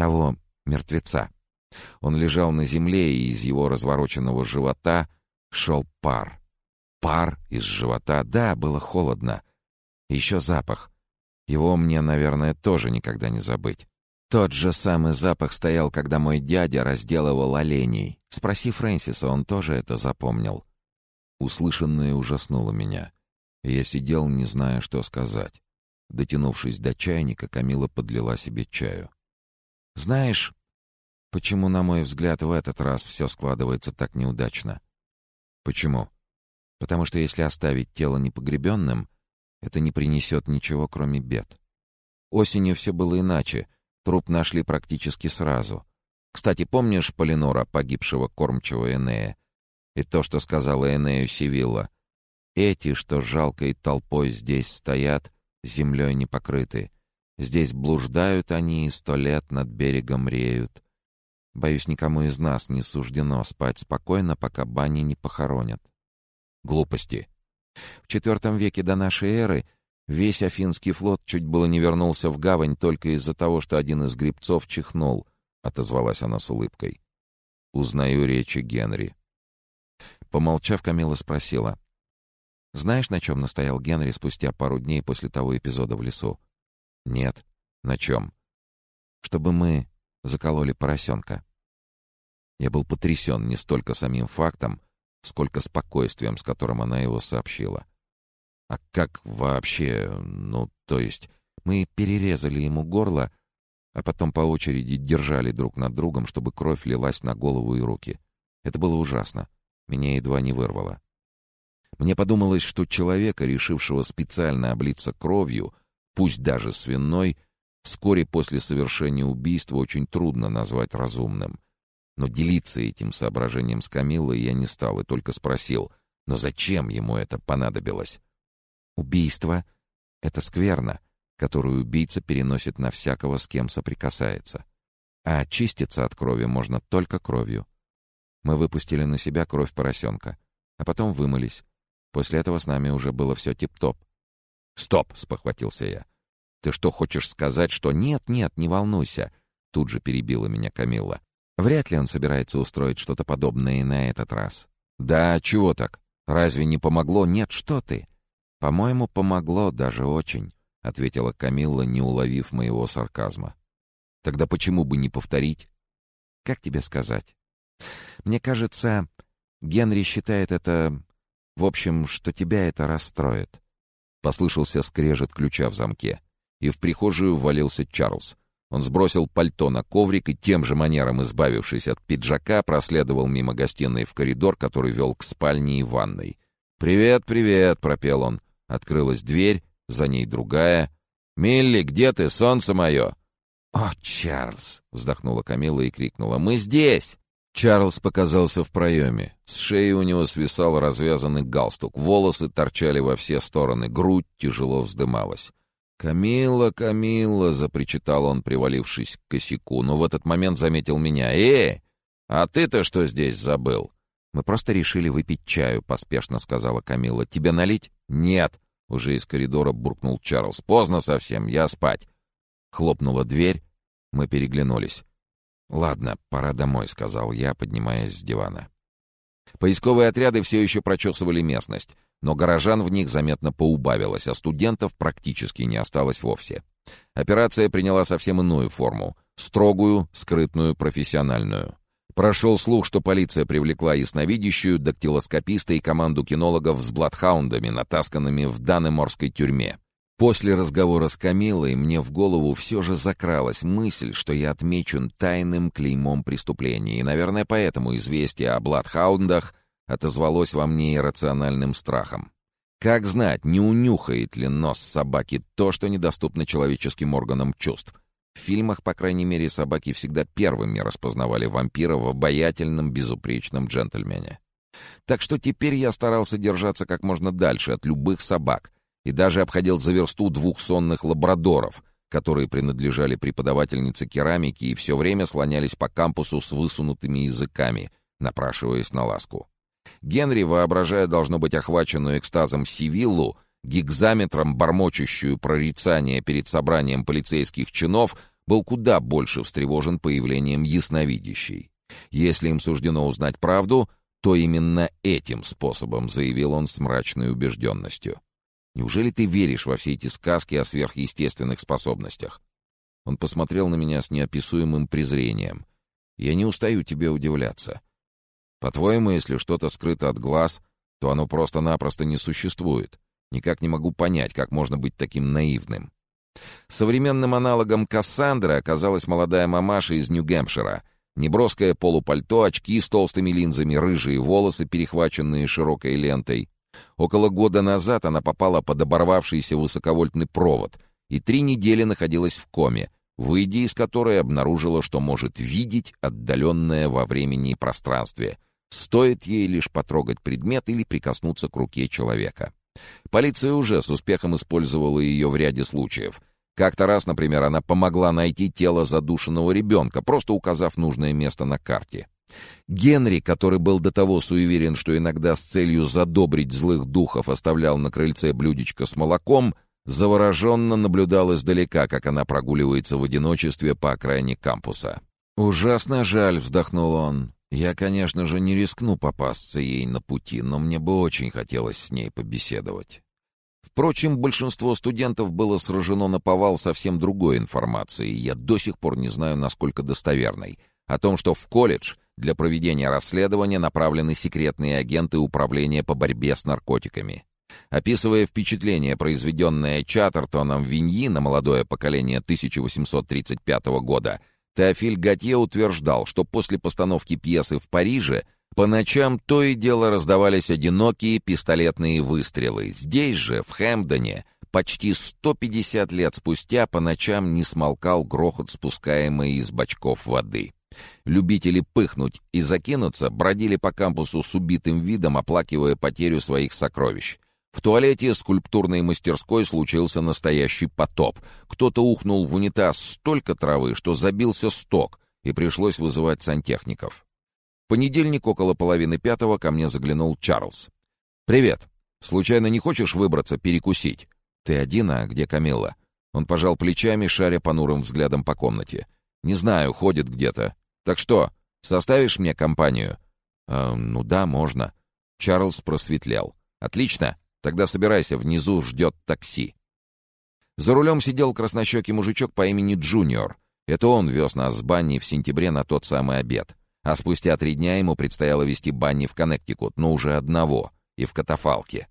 того мертвеца. Он лежал на земле, и из его развороченного живота шел пар. Пар из живота, да, было холодно. И еще запах. Его мне, наверное, тоже никогда не забыть. Тот же самый запах стоял, когда мой дядя разделывал оленей. Спроси Фрэнсиса, он тоже это запомнил. Услышанное ужаснуло меня. Я сидел, не зная, что сказать. Дотянувшись до чайника, Камила подлила себе чаю. «Знаешь, почему, на мой взгляд, в этот раз все складывается так неудачно?» «Почему?» «Потому что если оставить тело непогребенным, это не принесет ничего, кроме бед. Осенью все было иначе. Труп нашли практически сразу. Кстати, помнишь Полинора, погибшего кормчего Энея? И то, что сказала Энею Сивилла? Эти, что жалкой толпой здесь стоят, землей не покрыты. Здесь блуждают они и сто лет над берегом реют. Боюсь, никому из нас не суждено спать спокойно, пока бани не похоронят. Глупости. В IV веке до нашей эры весь Афинский флот чуть было не вернулся в гавань только из-за того, что один из грибцов чихнул, — отозвалась она с улыбкой. «Узнаю речи Генри». Помолчав, Камила спросила. «Знаешь, на чем настоял Генри спустя пару дней после того эпизода в лесу?» «Нет. На чем?» «Чтобы мы закололи поросенка». Я был потрясен не столько самим фактом, сколько спокойствием, с которым она его сообщила. А как вообще, ну, то есть, мы перерезали ему горло, а потом по очереди держали друг над другом, чтобы кровь лилась на голову и руки. Это было ужасно. Меня едва не вырвало. Мне подумалось, что человека, решившего специально облиться кровью, пусть даже свиной, вскоре после совершения убийства очень трудно назвать разумным — но делиться этим соображением с Камиллой я не стал и только спросил, но зачем ему это понадобилось? Убийство — это скверно, которую убийца переносит на всякого, с кем соприкасается. А очиститься от крови можно только кровью. Мы выпустили на себя кровь поросенка, а потом вымылись. После этого с нами уже было все тип-топ. «Стоп!» — спохватился я. «Ты что, хочешь сказать, что...» «Нет, нет, не волнуйся!» Тут же перебила меня Камилла. Вряд ли он собирается устроить что-то подобное и на этот раз. «Да, чего так? Разве не помогло? Нет, что ты!» «По-моему, помогло даже очень», — ответила Камилла, не уловив моего сарказма. «Тогда почему бы не повторить?» «Как тебе сказать?» «Мне кажется, Генри считает это... В общем, что тебя это расстроит». Послышался скрежет ключа в замке, и в прихожую ввалился Чарльз. Он сбросил пальто на коврик и тем же манером, избавившись от пиджака, проследовал мимо гостиной в коридор, который вел к спальне и ванной. «Привет, привет!» — пропел он. Открылась дверь, за ней другая. «Милли, где ты, солнце мое?» «О, Чарльз!» — вздохнула Камила и крикнула. «Мы здесь!» Чарльз показался в проеме. С шеи у него свисал развязанный галстук, волосы торчали во все стороны, грудь тяжело вздымалась. «Камилла, Камилла!» — запричитал он, привалившись к косяку, но в этот момент заметил меня. «Э, а ты-то что здесь забыл?» «Мы просто решили выпить чаю», — поспешно сказала Камилла. «Тебе налить?» «Нет!» — уже из коридора буркнул Чарльз. «Поздно совсем, я спать!» Хлопнула дверь, мы переглянулись. «Ладно, пора домой», — сказал я, поднимаясь с дивана. Поисковые отряды все еще прочесывали местность но горожан в них заметно поубавилось, а студентов практически не осталось вовсе. Операция приняла совсем иную форму — строгую, скрытную, профессиональную. Прошел слух, что полиция привлекла ясновидящую, дактилоскописта и команду кинологов с бладхаундами, натасканными в Данеморской тюрьме. После разговора с Камилой мне в голову все же закралась мысль, что я отмечен тайным клеймом преступления, и, наверное, поэтому известие о бладхаундах отозвалось во мне иррациональным страхом. Как знать, не унюхает ли нос собаки то, что недоступно человеческим органам чувств? В фильмах, по крайней мере, собаки всегда первыми распознавали вампира в обаятельном, безупречном джентльмене. Так что теперь я старался держаться как можно дальше от любых собак и даже обходил за версту двух сонных лабрадоров, которые принадлежали преподавательнице керамики и все время слонялись по кампусу с высунутыми языками, напрашиваясь на ласку. Генри, воображая, должно быть, охваченную экстазом Сивиллу, гигзаметром, бормочущую прорицание перед собранием полицейских чинов, был куда больше встревожен появлением ясновидящей. Если им суждено узнать правду, то именно этим способом, заявил он с мрачной убежденностью. Неужели ты веришь во все эти сказки о сверхъестественных способностях? Он посмотрел на меня с неописуемым презрением. Я не устаю тебе удивляться. По-твоему, если что-то скрыто от глаз, то оно просто-напросто не существует. Никак не могу понять, как можно быть таким наивным. Современным аналогом Кассандры оказалась молодая мамаша из Нью-Гэмпшира. Неброское полупальто, очки с толстыми линзами, рыжие волосы, перехваченные широкой лентой. Около года назад она попала под оборвавшийся высоковольтный провод и три недели находилась в коме, выйдя из которой обнаружила, что может видеть отдаленное во времени и пространстве. Стоит ей лишь потрогать предмет или прикоснуться к руке человека. Полиция уже с успехом использовала ее в ряде случаев. Как-то раз, например, она помогла найти тело задушенного ребенка, просто указав нужное место на карте. Генри, который был до того суеверен, что иногда с целью задобрить злых духов оставлял на крыльце блюдечко с молоком, завороженно наблюдал издалека, как она прогуливается в одиночестве по окраине кампуса. «Ужасно жаль», — вздохнул он. Я, конечно же, не рискну попасться ей на пути, но мне бы очень хотелось с ней побеседовать. Впрочем, большинство студентов было сражено на повал совсем другой информацией, я до сих пор не знаю, насколько достоверной, о том, что в колледж для проведения расследования направлены секретные агенты Управления по борьбе с наркотиками. Описывая впечатление, произведенное Чаттертоном Виньи на молодое поколение 1835 года, Теофиль Готье утверждал, что после постановки пьесы в Париже по ночам то и дело раздавались одинокие пистолетные выстрелы. Здесь же, в Хэмпдоне, почти 150 лет спустя по ночам не смолкал грохот, спускаемый из бачков воды. Любители пыхнуть и закинуться бродили по кампусу с убитым видом, оплакивая потерю своих сокровищ. В туалете скульптурной мастерской случился настоящий потоп. Кто-то ухнул в унитаз столько травы, что забился сток, и пришлось вызывать сантехников. В понедельник около половины пятого ко мне заглянул Чарльз. «Привет. Случайно не хочешь выбраться перекусить?» «Ты один, а где Камилла?» Он пожал плечами, шаря понурым взглядом по комнате. «Не знаю, ходит где-то. Так что, составишь мне компанию?» «Э, «Ну да, можно». Чарльз просветлел. «Отлично. Тогда собирайся, внизу ждет такси. За рулем сидел краснощекий мужичок по имени Джуниор. Это он вез нас с Банни в сентябре на тот самый обед. А спустя три дня ему предстояло вести Банни в Коннектикут, но уже одного, и в катафалке.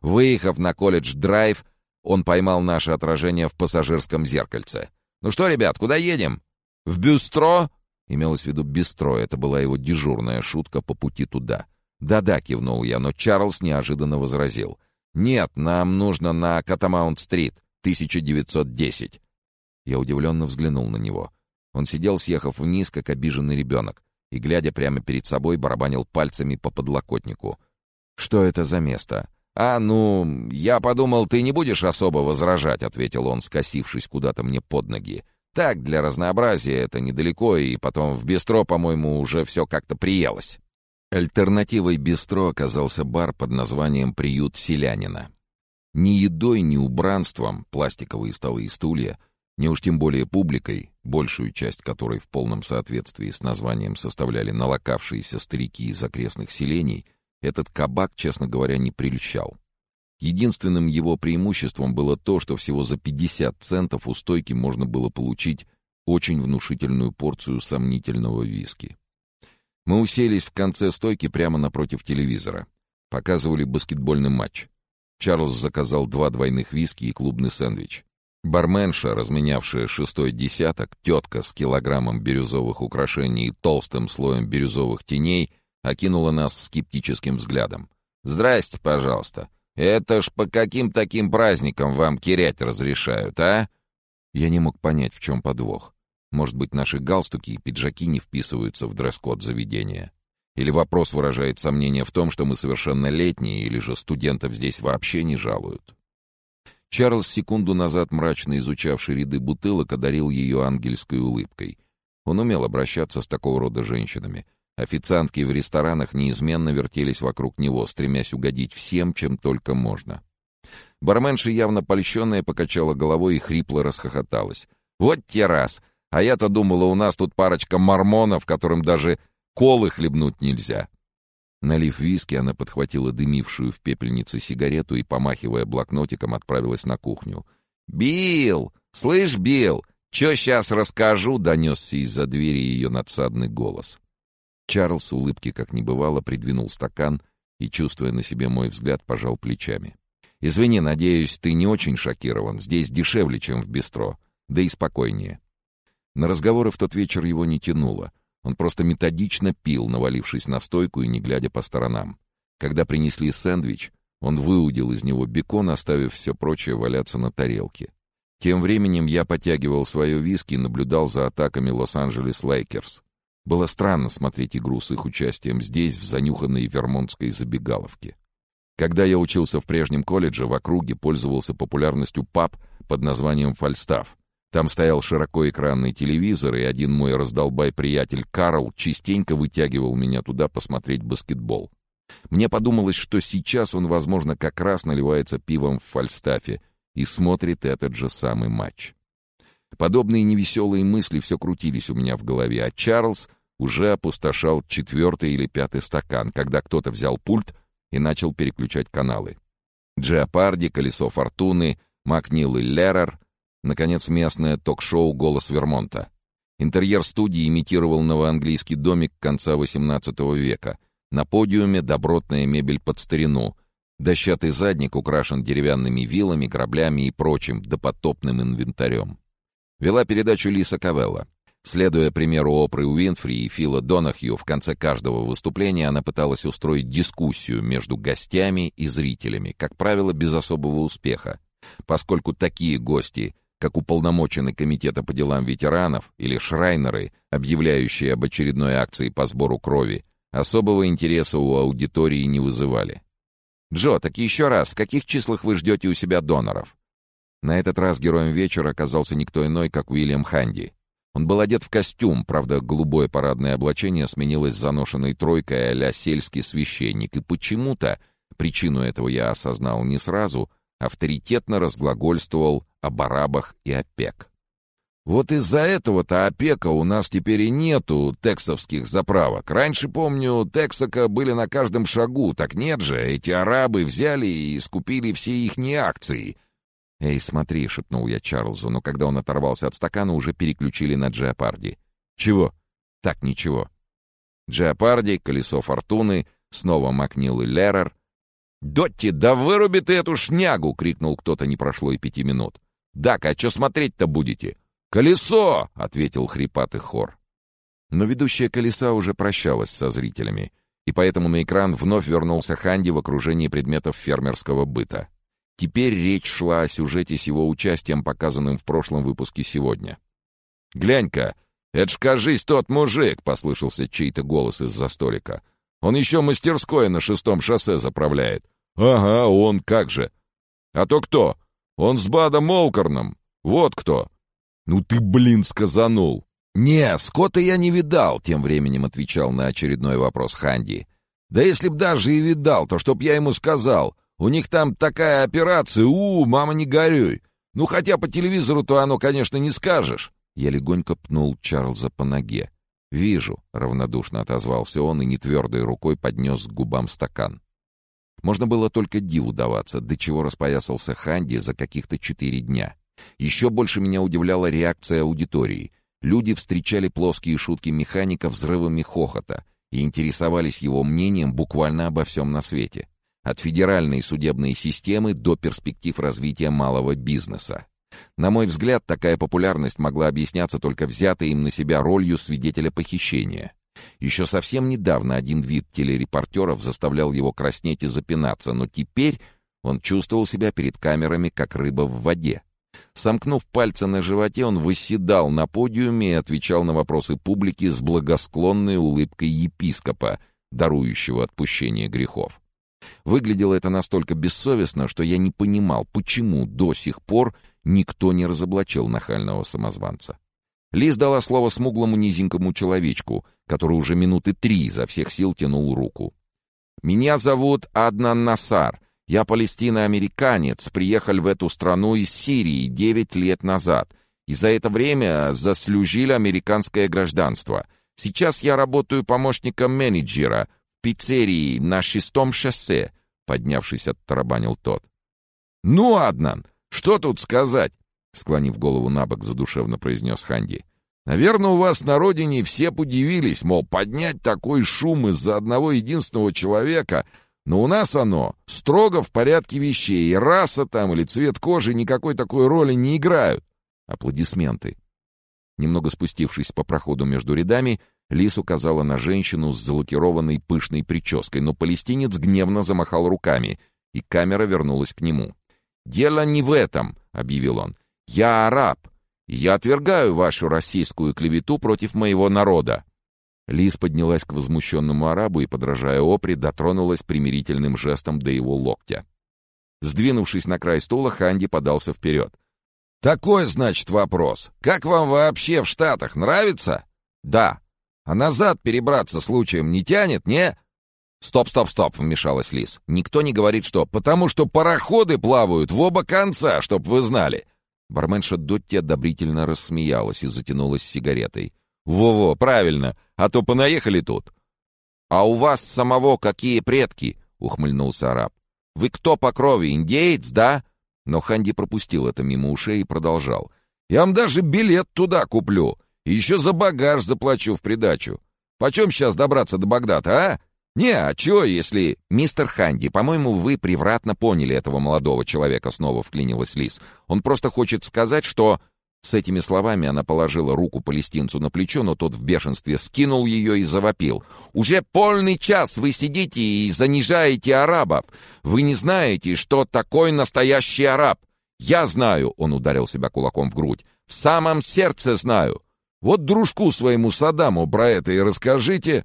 Выехав на колледж-драйв, он поймал наше отражение в пассажирском зеркальце. «Ну что, ребят, куда едем?» «В Бюстро?» Имелось в виду Бистро, это была его дежурная шутка по пути туда. «Да-да», — кивнул я, но Чарльз неожиданно возразил. «Нет, нам нужно на Катамаунт-стрит, 1910». Я удивленно взглянул на него. Он сидел, съехав вниз, как обиженный ребенок, и, глядя прямо перед собой, барабанил пальцами по подлокотнику. «Что это за место?» «А, ну, я подумал, ты не будешь особо возражать», — ответил он, скосившись куда-то мне под ноги. «Так, для разнообразия это недалеко, и потом в бистро, по-моему, уже все как-то приелось». Альтернативой бистро оказался бар под названием «Приют селянина». Ни едой, ни убранством, пластиковые столы и стулья, ни уж тем более публикой, большую часть которой в полном соответствии с названием составляли налокавшиеся старики из окрестных селений, этот кабак, честно говоря, не прельщал. Единственным его преимуществом было то, что всего за 50 центов у стойки можно было получить очень внушительную порцию сомнительного виски. Мы уселись в конце стойки прямо напротив телевизора. Показывали баскетбольный матч. Чарльз заказал два двойных виски и клубный сэндвич. Барменша, разменявшая шестой десяток, тетка с килограммом бирюзовых украшений и толстым слоем бирюзовых теней, окинула нас скептическим взглядом. «Здрасте, пожалуйста. Это ж по каким таким праздникам вам кирять разрешают, а?» Я не мог понять, в чем подвох. Может быть, наши галстуки и пиджаки не вписываются в дресс-код заведения? Или вопрос выражает сомнение в том, что мы совершеннолетние, или же студентов здесь вообще не жалуют? Чарльз, секунду назад мрачно изучавший ряды бутылок, одарил ее ангельской улыбкой. Он умел обращаться с такого рода женщинами. Официантки в ресторанах неизменно вертелись вокруг него, стремясь угодить всем, чем только можно. Барменша, явно польщенная, покачала головой и хрипло расхохоталась. «Вот те раз! А я-то думала, у нас тут парочка мормонов, которым даже колы хлебнуть нельзя». Налив виски, она подхватила дымившую в пепельнице сигарету и, помахивая блокнотиком, отправилась на кухню. «Билл! Слышь, Билл, чё сейчас расскажу?» — донесся из-за двери ее надсадный голос. Чарльз, улыбки как не бывало, придвинул стакан и, чувствуя на себе мой взгляд, пожал плечами. «Извини, надеюсь, ты не очень шокирован. Здесь дешевле, чем в бистро. Да и спокойнее». На разговоры в тот вечер его не тянуло. Он просто методично пил, навалившись на стойку и не глядя по сторонам. Когда принесли сэндвич, он выудил из него бекон, оставив все прочее валяться на тарелке. Тем временем я потягивал свое виски и наблюдал за атаками Лос-Анджелес Лейкерс. Было странно смотреть игру с их участием здесь, в занюханной вермонтской забегаловке. Когда я учился в прежнем колледже, в округе пользовался популярностью паб под названием «Фальстаф». Там стоял широкоэкранный телевизор, и один мой раздолбай-приятель Карл частенько вытягивал меня туда посмотреть баскетбол. Мне подумалось, что сейчас он, возможно, как раз наливается пивом в Фальстафе и смотрит этот же самый матч. Подобные невеселые мысли все крутились у меня в голове, а Чарльз уже опустошал четвертый или пятый стакан, когда кто-то взял пульт и начал переключать каналы. Джиапарди, Колесо Фортуны, Макнил и Леррер, наконец, местное ток-шоу «Голос Вермонта». Интерьер студии имитировал новоанглийский домик конца XVIII века. На подиуме добротная мебель под старину. Дощатый задник украшен деревянными вилами, граблями и прочим допотопным инвентарем. Вела передачу Лиса Кавелла. Следуя примеру Опры Уинфри и Фила Донахью, в конце каждого выступления она пыталась устроить дискуссию между гостями и зрителями, как правило, без особого успеха, поскольку такие гости, как уполномоченный комитета по делам ветеранов или шрайнеры, объявляющие об очередной акции по сбору крови, особого интереса у аудитории не вызывали. «Джо, так еще раз, в каких числах вы ждете у себя доноров?» На этот раз героем вечера оказался никто иной, как Уильям Ханди. Он был одет в костюм, правда, голубое парадное облачение сменилось заношенной тройкой а-ля сельский священник, и почему-то, причину этого я осознал не сразу, авторитетно разглагольствовал о барабах и опек. Вот из-за этого-то опека у нас теперь и нету тексовских заправок. Раньше, помню, тексака были на каждом шагу, так нет же, эти арабы взяли и скупили все ихние акции — «Эй, смотри», — шепнул я Чарльзу, но когда он оторвался от стакана, уже переключили на Джиапарди. «Чего?» «Так, ничего». Джиапарди, Колесо Фортуны, снова Макнил и Леррер. «Дотти, да выруби ты эту шнягу!» — крикнул кто-то, не прошло и пяти минут. «Дак, а что смотреть-то будете?» «Колесо!» — ответил хрипатый хор. Но ведущая колеса уже прощалась со зрителями, и поэтому на экран вновь вернулся Ханди в окружении предметов фермерского быта. Теперь речь шла о сюжете с его участием, показанным в прошлом выпуске сегодня. «Глянь-ка, это ж, кажись, тот мужик!» — послышался чей-то голос из-за столика. «Он еще мастерское на шестом шоссе заправляет». «Ага, он как же!» «А то кто? Он с Бадом Молкорном. Вот кто!» «Ну ты, блин, сказанул!» «Не, Скотта я не видал», — тем временем отвечал на очередной вопрос Ханди. «Да если б даже и видал, то чтоб я ему сказал. У них там такая операция, у, мама, не горюй. Ну, хотя по телевизору-то оно, конечно, не скажешь». Я легонько пнул Чарльза по ноге. «Вижу», — равнодушно отозвался он и нетвердой рукой поднес к губам стакан. Можно было только диву даваться, до чего распоясался Ханди за каких-то четыре дня. Еще больше меня удивляла реакция аудитории. Люди встречали плоские шутки механика взрывами хохота и интересовались его мнением буквально обо всем на свете от федеральной судебной системы до перспектив развития малого бизнеса. На мой взгляд, такая популярность могла объясняться только взятой им на себя ролью свидетеля похищения. Еще совсем недавно один вид телерепортеров заставлял его краснеть и запинаться, но теперь он чувствовал себя перед камерами, как рыба в воде. Сомкнув пальцы на животе, он восседал на подиуме и отвечал на вопросы публики с благосклонной улыбкой епископа, дарующего отпущение грехов. Выглядело это настолько бессовестно, что я не понимал, почему до сих пор никто не разоблачил нахального самозванца. Лиз дала слово смуглому низенькому человечку, который уже минуты три изо всех сил тянул руку. «Меня зовут Аднан Насар. Я палестино-американец, приехал в эту страну из Сирии девять лет назад. и за это время заслужили американское гражданство. Сейчас я работаю помощником менеджера пиццерии на шестом шоссе», — поднявшись, оттарабанил тот. «Ну, Аднан, что тут сказать?» — склонив голову на бок, задушевно произнес Ханди. «Наверное, у вас на родине все подивились, мол, поднять такой шум из-за одного единственного человека, но у нас оно строго в порядке вещей, и раса там или цвет кожи никакой такой роли не играют». Аплодисменты. Немного спустившись по проходу между рядами, Лис указала на женщину с залакированной пышной прической, но палестинец гневно замахал руками, и камера вернулась к нему. «Дело не в этом», — объявил он. «Я араб. Я отвергаю вашу российскую клевету против моего народа». Лис поднялась к возмущенному арабу и, подражая опре, дотронулась примирительным жестом до его локтя. Сдвинувшись на край стула, Ханди подался вперед. «Такой, значит, вопрос. Как вам вообще в Штатах? Нравится?» «Да». «А назад перебраться случаем не тянет, не?» «Стоп, стоп, стоп», — вмешалась Лис. «Никто не говорит, что...» «Потому что пароходы плавают в оба конца, чтоб вы знали». Барменша Дотти одобрительно рассмеялась и затянулась сигаретой. «Во-во, правильно, а то понаехали тут». «А у вас самого какие предки?» — ухмыльнулся араб. «Вы кто по крови, индеец, да?» Но Ханди пропустил это мимо ушей и продолжал. «Я вам даже билет туда куплю, и еще за багаж заплачу в придачу. Почем сейчас добраться до Багдада, а? «Не, а чё, если...» «Мистер Ханди, по-моему, вы превратно поняли этого молодого человека», — снова вклинилась Лис. «Он просто хочет сказать, что...» С этими словами она положила руку палестинцу на плечо, но тот в бешенстве скинул ее и завопил. «Уже полный час вы сидите и занижаете арабов. Вы не знаете, что такой настоящий араб. Я знаю», — он ударил себя кулаком в грудь, — «в самом сердце знаю. Вот дружку своему Саддаму про это и расскажите».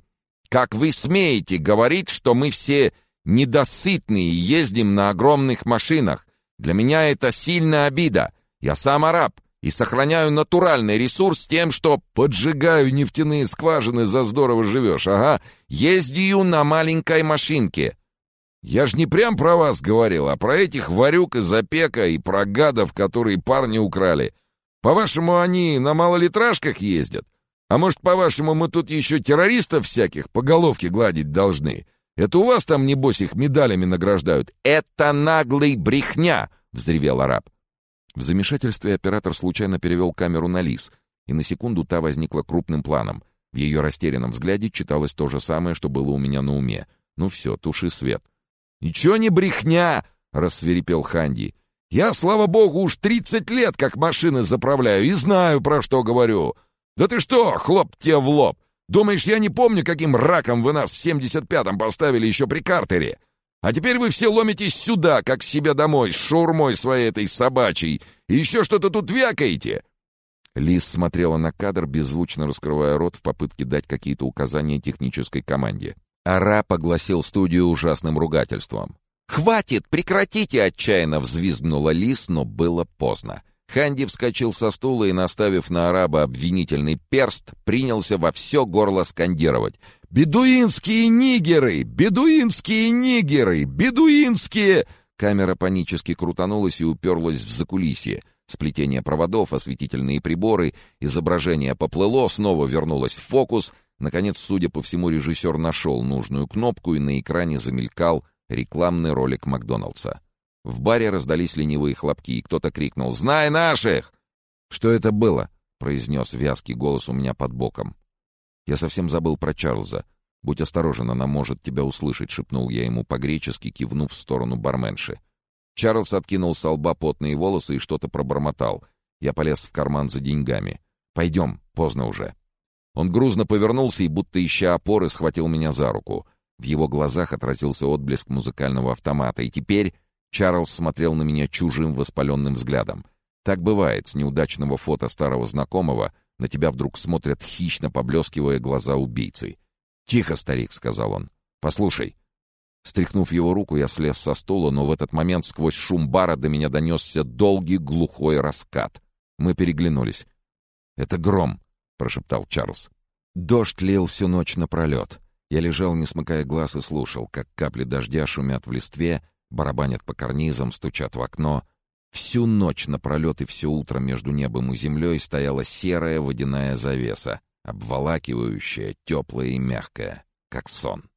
Как вы смеете говорить, что мы все недосытные ездим на огромных машинах? Для меня это сильная обида. Я сам араб и сохраняю натуральный ресурс тем, что поджигаю нефтяные скважины, за здорово живешь, ага, ездию на маленькой машинке. Я ж не прям про вас говорил, а про этих варюк из опека и про гадов, которые парни украли. По-вашему, они на малолитражках ездят? А может, по-вашему, мы тут еще террористов всяких по головке гладить должны? Это у вас там, небось, их медалями награждают? Это наглый брехня!» — взревел араб. В замешательстве оператор случайно перевел камеру на лис, и на секунду та возникла крупным планом. В ее растерянном взгляде читалось то же самое, что было у меня на уме. «Ну все, туши свет». «Ничего не брехня!» — рассверепел Ханди. «Я, слава богу, уж тридцать лет как машины заправляю и знаю, про что говорю. «Да ты что, хлоп тебе в лоб! Думаешь, я не помню, каким раком вы нас в 75-м поставили еще при Картере? А теперь вы все ломитесь сюда, как к себе домой, с шаурмой своей этой собачьей, и еще что-то тут вякаете!» Лис смотрела на кадр, беззвучно раскрывая рот в попытке дать какие-то указания технической команде. Ара погласил студию ужасным ругательством. «Хватит! Прекратите!» — отчаянно взвизгнула Лис, но было поздно. Ханди вскочил со стула и, наставив на араба обвинительный перст, принялся во все горло скандировать. «Бедуинские нигеры! Бедуинские нигеры! Бедуинские!» Камера панически крутанулась и уперлась в закулисье. Сплетение проводов, осветительные приборы, изображение поплыло, снова вернулось в фокус. Наконец, судя по всему, режиссер нашел нужную кнопку, и на экране замелькал рекламный ролик Макдоналдса. В баре раздались ленивые хлопки, и кто-то крикнул «Знай наших!» «Что это было?» — произнес вязкий голос у меня под боком. Я совсем забыл про Чарльза. «Будь осторожен, она может тебя услышать», — шепнул я ему по-гречески, кивнув в сторону барменши. Чарльз откинул с лба потные волосы и что-то пробормотал. Я полез в карман за деньгами. «Пойдем, поздно уже». Он грузно повернулся и, будто ища опоры, схватил меня за руку. В его глазах отразился отблеск музыкального автомата, и теперь Чарльз смотрел на меня чужим воспаленным взглядом. Так бывает, с неудачного фото старого знакомого на тебя вдруг смотрят хищно поблескивая глаза убийцы. «Тихо, старик», — сказал он. «Послушай». Стряхнув его руку, я слез со стула, но в этот момент сквозь шум бара до меня донесся долгий глухой раскат. Мы переглянулись. «Это гром», — прошептал Чарльз. Дождь лил всю ночь напролет. Я лежал, не смыкая глаз, и слушал, как капли дождя шумят в листве, барабанят по карнизам, стучат в окно. Всю ночь напролет и все утро между небом и землей стояла серая водяная завеса, обволакивающая, теплая и мягкая, как сон.